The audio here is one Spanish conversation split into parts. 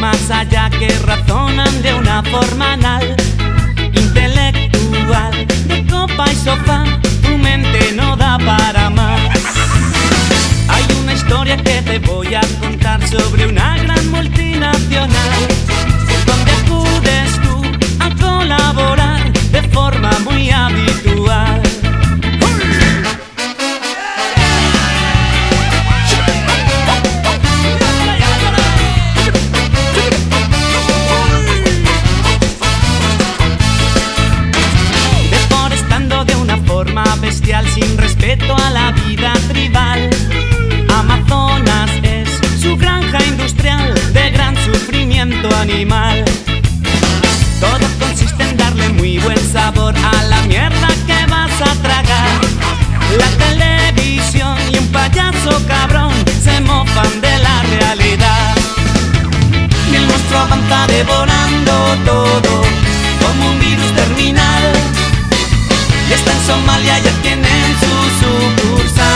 más allá que razonan de una forma anal, Todo consiste en darle muy buen sabor a la mierda que vas a tragar. La televisión y un payaso cabrón se mofan de la realidad. Y el monstruo avanza devorando todo como un virus terminal. Y está en Somalia, ya tienen su sucursal.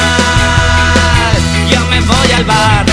Yo me voy al bar.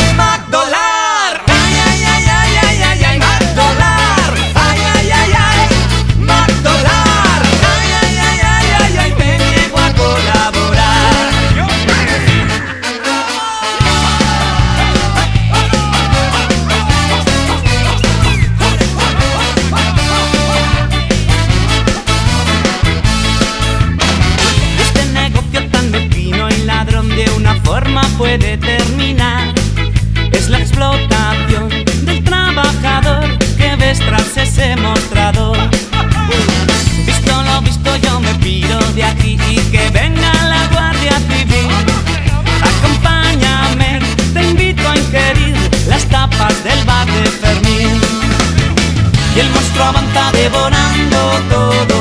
Monstruo avanza devorando todo